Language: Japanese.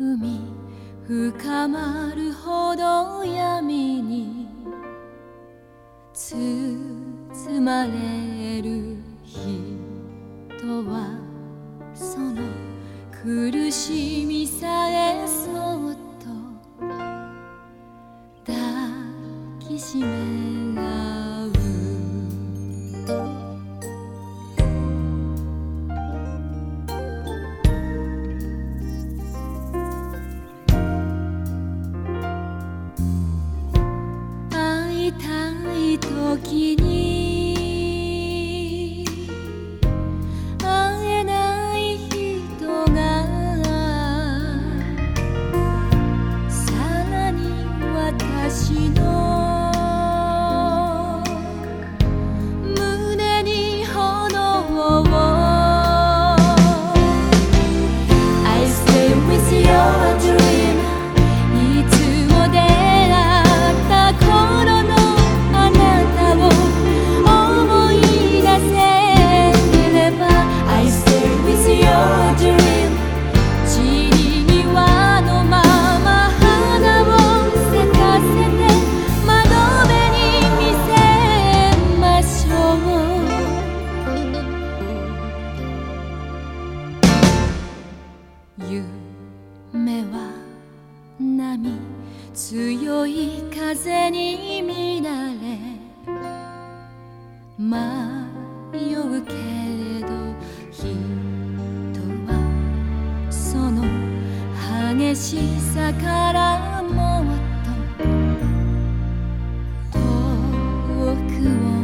海深まるほど闇に包まれる人はその苦しみさえそっと抱きしめない私の強い風に見られ迷うけれど人はその激しさからもっと遠くを